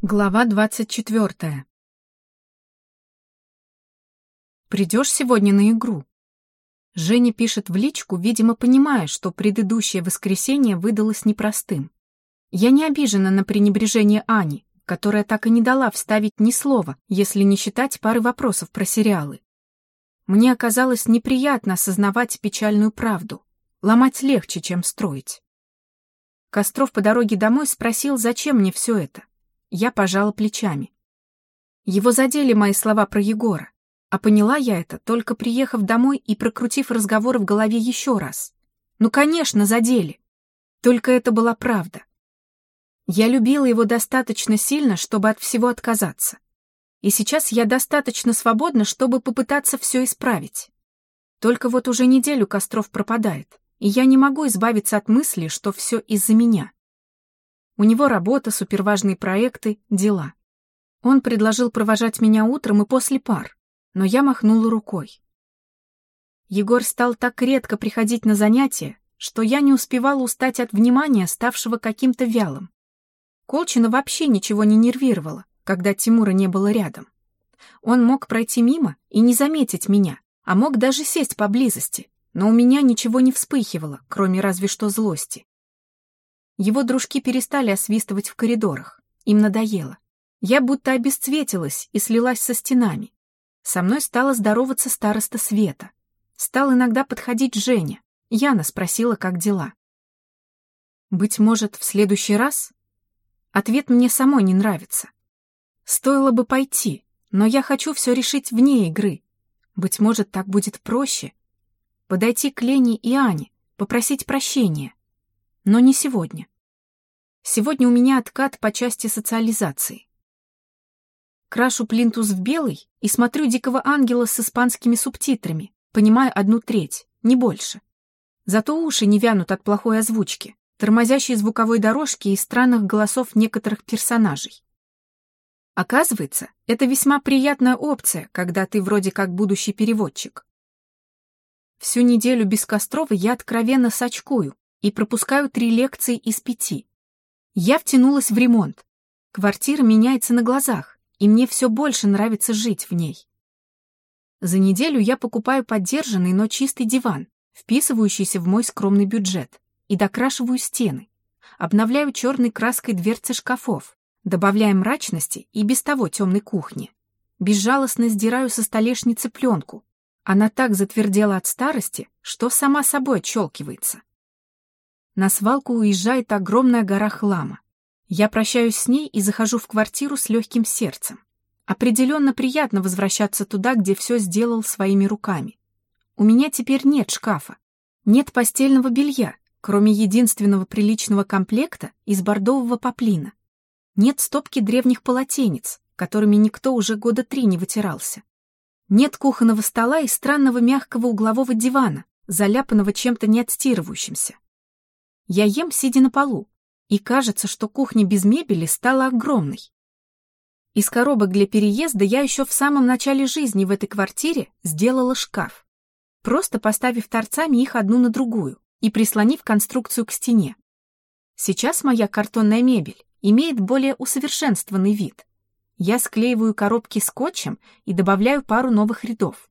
Глава двадцать четвертая. Придешь сегодня на игру? Женя пишет в личку, видимо, понимая, что предыдущее воскресенье выдалось непростым. Я не обижена на пренебрежение Ани, которая так и не дала вставить ни слова, если не считать пары вопросов про сериалы. Мне оказалось неприятно осознавать печальную правду. Ломать легче, чем строить. Костров по дороге домой спросил, зачем мне все это. Я пожала плечами. Его задели мои слова про Егора, а поняла я это, только приехав домой и прокрутив разговор в голове еще раз. Ну, конечно, задели. Только это была правда. Я любила его достаточно сильно, чтобы от всего отказаться. И сейчас я достаточно свободна, чтобы попытаться все исправить. Только вот уже неделю Костров пропадает, и я не могу избавиться от мысли, что все из-за меня. У него работа, суперважные проекты, дела. Он предложил провожать меня утром и после пар, но я махнула рукой. Егор стал так редко приходить на занятия, что я не успевала устать от внимания, ставшего каким-то вялым. Колчина вообще ничего не нервировало, когда Тимура не было рядом. Он мог пройти мимо и не заметить меня, а мог даже сесть поблизости, но у меня ничего не вспыхивало, кроме разве что злости. Его дружки перестали освистывать в коридорах. Им надоело. Я будто обесцветилась и слилась со стенами. Со мной стала здороваться староста Света. Стал иногда подходить Женя. Яна спросила, как дела. Быть может, в следующий раз? Ответ мне самой не нравится. Стоило бы пойти, но я хочу все решить вне игры. Быть может, так будет проще. Подойти к Лене и Ане, попросить прощения. Но не сегодня. Сегодня у меня откат по части социализации. Крашу плинтус в белый и смотрю «Дикого ангела» с испанскими субтитрами, понимаю одну треть, не больше. Зато уши не вянут от плохой озвучки, тормозящей звуковой дорожки и странных голосов некоторых персонажей. Оказывается, это весьма приятная опция, когда ты вроде как будущий переводчик. Всю неделю без Кострова я откровенно сочкую, и пропускаю три лекции из пяти. Я втянулась в ремонт. Квартира меняется на глазах, и мне все больше нравится жить в ней. За неделю я покупаю поддержанный, но чистый диван, вписывающийся в мой скромный бюджет, и докрашиваю стены. Обновляю черной краской дверцы шкафов, добавляя мрачности и без того темной кухни. Безжалостно сдираю со столешницы пленку. Она так затвердела от старости, что сама собой отщелкивается. На свалку уезжает огромная гора хлама. Я прощаюсь с ней и захожу в квартиру с легким сердцем. Определенно приятно возвращаться туда, где все сделал своими руками. У меня теперь нет шкафа, нет постельного белья, кроме единственного приличного комплекта из бордового поплина. Нет стопки древних полотенец, которыми никто уже года три не вытирался. Нет кухонного стола и странного мягкого углового дивана, заляпанного чем-то неотстирывающимся. Я ем, сидя на полу, и кажется, что кухня без мебели стала огромной. Из коробок для переезда я еще в самом начале жизни в этой квартире сделала шкаф, просто поставив торцами их одну на другую и прислонив конструкцию к стене. Сейчас моя картонная мебель имеет более усовершенствованный вид. Я склеиваю коробки скотчем и добавляю пару новых рядов.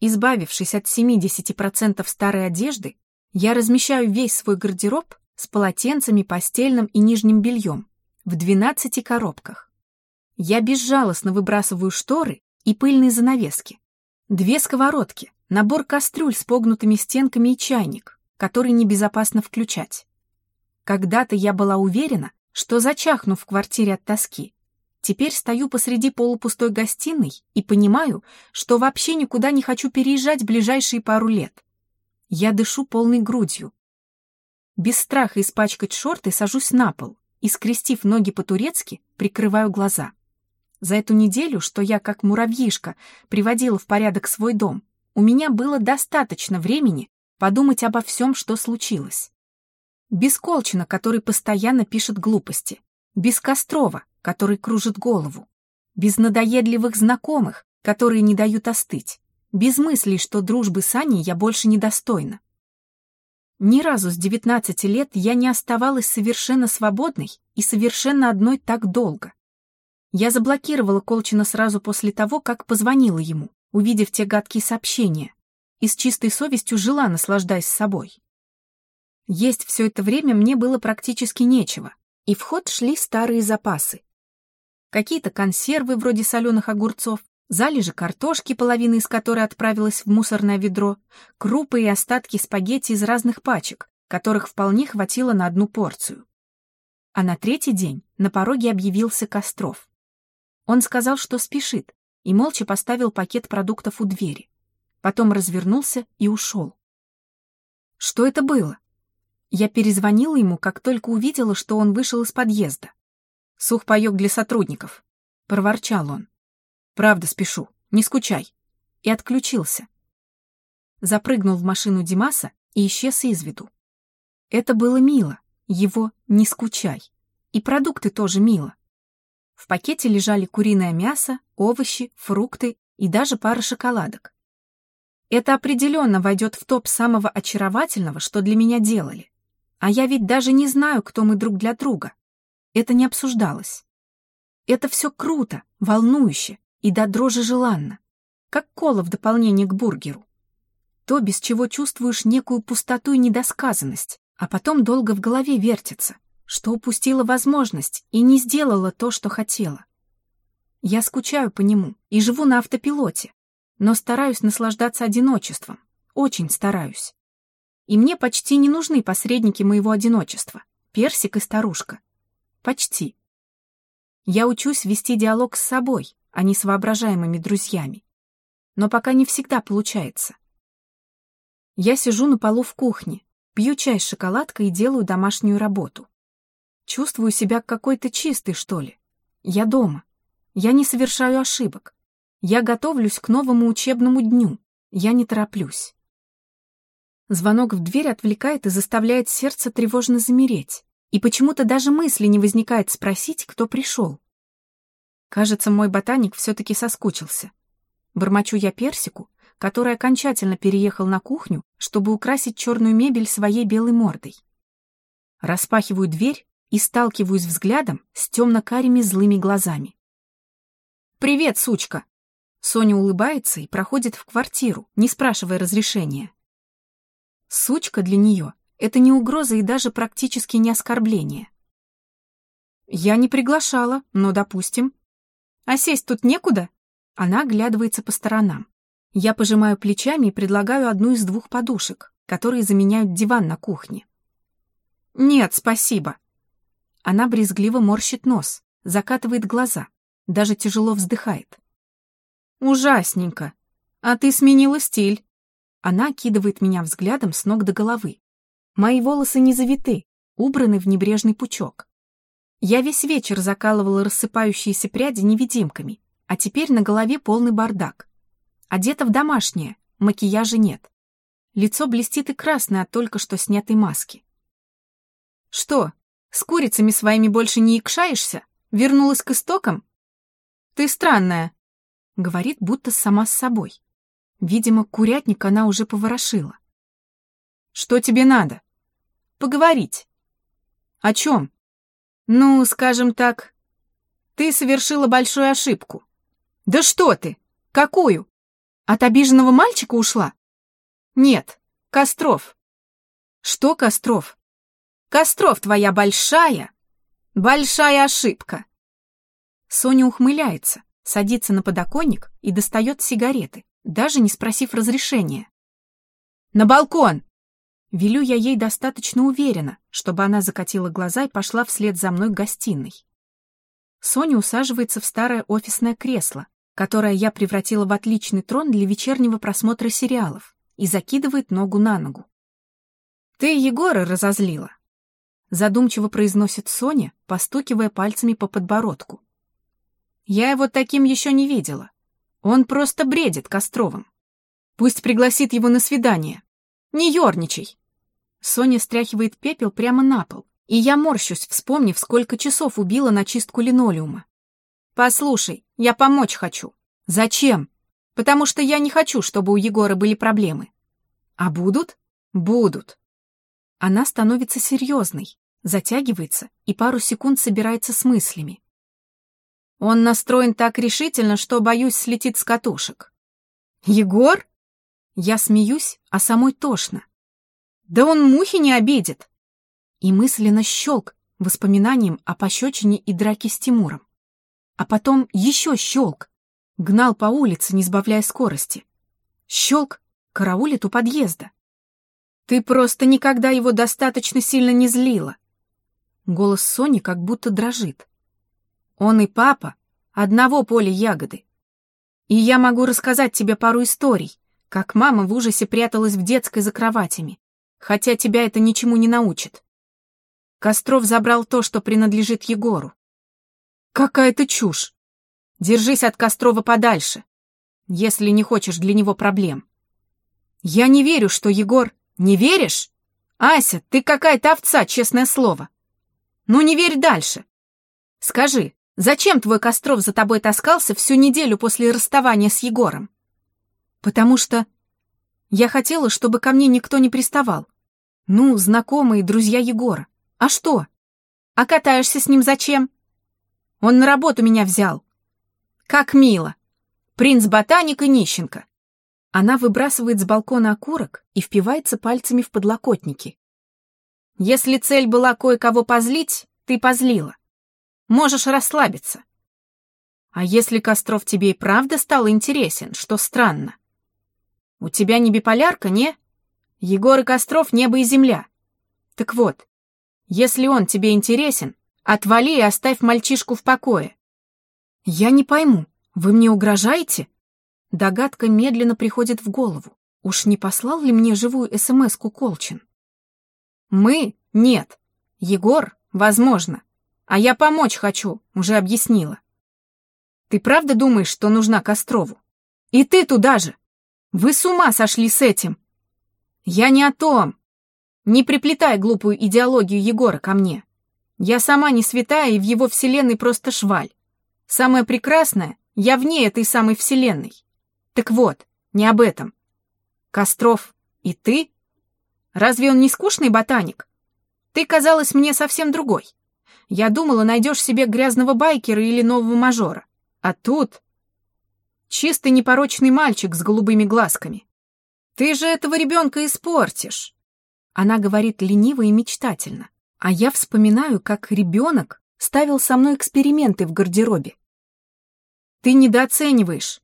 Избавившись от 70% старой одежды, я размещаю весь свой гардероб с полотенцами, постельным и нижним бельем в 12 коробках. Я безжалостно выбрасываю шторы и пыльные занавески. Две сковородки, набор кастрюль с погнутыми стенками и чайник, который небезопасно включать. Когда-то я была уверена, что зачахну в квартире от тоски. Теперь стою посреди полупустой гостиной и понимаю, что вообще никуда не хочу переезжать ближайшие пару лет. Я дышу полной грудью. Без страха испачкать шорты сажусь на пол и, скрестив ноги по-турецки, прикрываю глаза. За эту неделю, что я, как муравьишка, приводила в порядок свой дом, у меня было достаточно времени подумать обо всем, что случилось. Без Колчина, который постоянно пишет глупости. Без Кострова, который кружит голову. Без надоедливых знакомых, которые не дают остыть без мыслей, что дружбы с Аней я больше не достойна. Ни разу с 19 лет я не оставалась совершенно свободной и совершенно одной так долго. Я заблокировала Колчина сразу после того, как позвонила ему, увидев те гадкие сообщения, и с чистой совестью жила, наслаждаясь собой. Есть все это время мне было практически нечего, и в ход шли старые запасы. Какие-то консервы вроде соленых огурцов, залежи картошки, половина из которой отправилась в мусорное ведро, крупы и остатки спагетти из разных пачек, которых вполне хватило на одну порцию. А на третий день на пороге объявился Костров. Он сказал, что спешит, и молча поставил пакет продуктов у двери. Потом развернулся и ушел. Что это было? Я перезвонила ему, как только увидела, что он вышел из подъезда. «Сухпайок для сотрудников», — проворчал он. «Правда спешу, не скучай». И отключился. Запрыгнул в машину Димаса и исчез из виду. Это было мило, его «не скучай». И продукты тоже мило. В пакете лежали куриное мясо, овощи, фрукты и даже пара шоколадок. Это определенно войдет в топ самого очаровательного, что для меня делали. А я ведь даже не знаю, кто мы друг для друга. Это не обсуждалось. Это все круто, волнующе и до дрожи желанно, как кола в дополнение к бургеру. То, без чего чувствуешь некую пустоту и недосказанность, а потом долго в голове вертится, что упустила возможность и не сделала то, что хотела. Я скучаю по нему и живу на автопилоте, но стараюсь наслаждаться одиночеством, очень стараюсь. И мне почти не нужны посредники моего одиночества, персик и старушка. Почти. Я учусь вести диалог с собой, а не с воображаемыми друзьями. Но пока не всегда получается. Я сижу на полу в кухне, пью чай с шоколадкой и делаю домашнюю работу. Чувствую себя какой-то чистой, что ли. Я дома. Я не совершаю ошибок. Я готовлюсь к новому учебному дню. Я не тороплюсь. Звонок в дверь отвлекает и заставляет сердце тревожно замереть. И почему-то даже мысли не возникает спросить, кто пришел. Кажется, мой ботаник все-таки соскучился. Бормочу я персику, который окончательно переехал на кухню, чтобы украсить черную мебель своей белой мордой. Распахиваю дверь и сталкиваюсь взглядом с темно-карими злыми глазами. «Привет, сучка!» Соня улыбается и проходит в квартиру, не спрашивая разрешения. Сучка для нее — это не угроза и даже практически не оскорбление. Я не приглашала, но допустим. А сесть тут некуда? Она оглядывается по сторонам. Я пожимаю плечами и предлагаю одну из двух подушек, которые заменяют диван на кухне. Нет, спасибо. Она брезгливо морщит нос, закатывает глаза, даже тяжело вздыхает. Ужасненько. А ты сменила стиль. Она окидывает меня взглядом с ног до головы. Мои волосы не завиты, убраны в небрежный пучок. Я весь вечер закалывала рассыпающиеся пряди невидимками, а теперь на голове полный бардак. Одета в домашнее, макияжа нет. Лицо блестит и красное от только что снятой маски. «Что, с курицами своими больше не икшаешься? Вернулась к истокам?» «Ты странная», — говорит, будто сама с собой. Видимо, курятник она уже поворошила. «Что тебе надо?» «Поговорить». «О чем?» «Ну, скажем так, ты совершила большую ошибку». «Да что ты? Какую? От обиженного мальчика ушла?» «Нет, Костров». «Что Костров?» «Костров твоя большая, большая ошибка». Соня ухмыляется, садится на подоконник и достает сигареты даже не спросив разрешения. «На балкон!» Велю я ей достаточно уверенно, чтобы она закатила глаза и пошла вслед за мной к гостиной. Соня усаживается в старое офисное кресло, которое я превратила в отличный трон для вечернего просмотра сериалов, и закидывает ногу на ногу. «Ты Егора разозлила», — задумчиво произносит Соня, постукивая пальцами по подбородку. «Я его таким еще не видела. Он просто бредит Костровым. Пусть пригласит его на свидание. Не ерничай. Соня стряхивает пепел прямо на пол, и я морщусь, вспомнив, сколько часов убила на чистку линолеума. Послушай, я помочь хочу. Зачем? Потому что я не хочу, чтобы у Егора были проблемы. А будут? Будут. Она становится серьезной, затягивается и пару секунд собирается с мыслями. Он настроен так решительно, что, боюсь, слетит с катушек. Егор? Я смеюсь, а самой тошно. Да он мухи не обидит. И мысленно щелк воспоминанием о пощечине и драке с Тимуром. А потом еще щелк. Гнал по улице, не сбавляя скорости. Щелк караулит у подъезда. Ты просто никогда его достаточно сильно не злила. Голос Сони как будто дрожит. Он и папа одного поля ягоды. И я могу рассказать тебе пару историй, как мама в ужасе пряталась в детской за кроватями, хотя тебя это ничему не научит. Костров забрал то, что принадлежит Егору. Какая-то чушь. Держись от Кострова подальше, если не хочешь для него проблем. Я не верю, что Егор... Не веришь? Ася, ты какая-то овца, честное слово. Ну не верь дальше. Скажи, Зачем твой Костров за тобой таскался всю неделю после расставания с Егором? Потому что я хотела, чтобы ко мне никто не приставал. Ну, знакомые, друзья Егора. А что? А катаешься с ним зачем? Он на работу меня взял. Как мило. Принц-ботаник и нищенка. Она выбрасывает с балкона окурок и впивается пальцами в подлокотники. Если цель была кое-кого позлить, ты позлила. Можешь расслабиться. А если Костров тебе и правда стал интересен, что странно? У тебя не биполярка, не? Егор и Костров — небо и земля. Так вот, если он тебе интересен, отвали и оставь мальчишку в покое. Я не пойму, вы мне угрожаете? Догадка медленно приходит в голову. Уж не послал ли мне живую СМС-ку Колчин? Мы? Нет. Егор? Возможно. А я помочь хочу, уже объяснила. Ты правда думаешь, что нужна Кострову? И ты туда же. Вы с ума сошли с этим. Я не о том. Не приплетай глупую идеологию Егора ко мне. Я сама не святая и в его вселенной просто шваль. Самое прекрасное, я вне этой самой вселенной. Так вот, не об этом. Костров и ты? Разве он не скучный ботаник? Ты казалась мне совсем другой. Я думала, найдешь себе грязного байкера или нового мажора. А тут... Чистый непорочный мальчик с голубыми глазками. Ты же этого ребенка испортишь. Она говорит лениво и мечтательно. А я вспоминаю, как ребенок ставил со мной эксперименты в гардеробе. Ты недооцениваешь.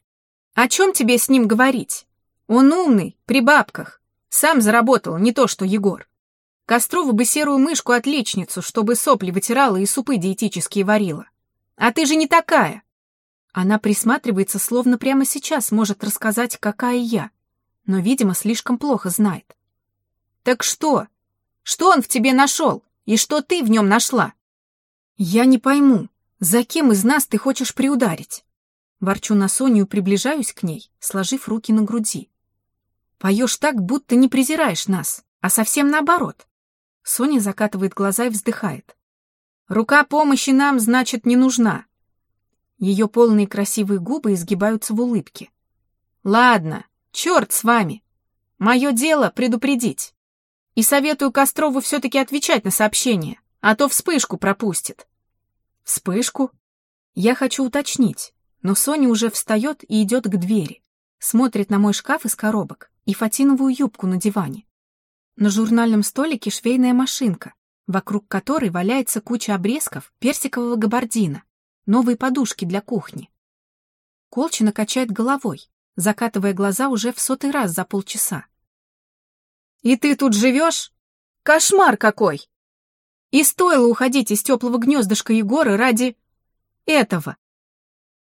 О чем тебе с ним говорить? Он умный, при бабках. Сам заработал, не то что Егор. Кострову бы серую мышку-отличницу, чтобы сопли вытирала и супы диетические варила. А ты же не такая. Она присматривается, словно прямо сейчас может рассказать, какая я, но, видимо, слишком плохо знает. Так что? Что он в тебе нашел? И что ты в нем нашла? Я не пойму, за кем из нас ты хочешь приударить? Ворчу на Соню и приближаюсь к ней, сложив руки на груди. Поешь так, будто не презираешь нас, а совсем наоборот. Соня закатывает глаза и вздыхает. «Рука помощи нам, значит, не нужна». Ее полные красивые губы изгибаются в улыбке. «Ладно, черт с вами. Мое дело предупредить. И советую Кострову все-таки отвечать на сообщение, а то вспышку пропустит». «Вспышку?» Я хочу уточнить, но Соня уже встает и идет к двери, смотрит на мой шкаф из коробок и фатиновую юбку на диване. На журнальном столике швейная машинка, вокруг которой валяется куча обрезков персикового габардина, новые подушки для кухни. Колчина качает головой, закатывая глаза уже в сотый раз за полчаса. «И ты тут живешь? Кошмар какой! И стоило уходить из теплого гнездышка Егора ради... этого.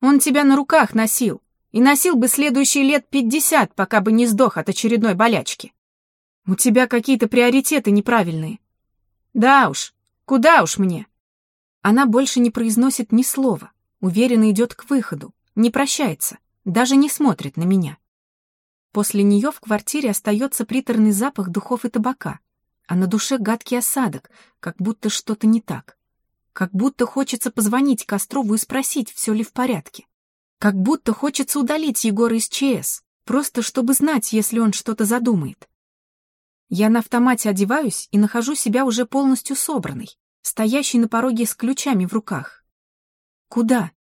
Он тебя на руках носил, и носил бы следующие лет пятьдесят, пока бы не сдох от очередной болячки. У тебя какие-то приоритеты неправильные. Да уж, куда уж мне. Она больше не произносит ни слова, уверенно идет к выходу, не прощается, даже не смотрит на меня. После нее в квартире остается приторный запах духов и табака, а на душе гадкий осадок, как будто что-то не так. Как будто хочется позвонить Кострову и спросить, все ли в порядке. Как будто хочется удалить Егора из ЧС, просто чтобы знать, если он что-то задумает. Я на автомате одеваюсь и нахожу себя уже полностью собранной, стоящей на пороге с ключами в руках. Куда?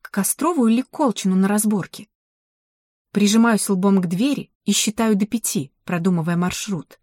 к Кострову или к Колчину на разборке. Прижимаюсь лбом к двери и считаю до пяти, продумывая маршрут.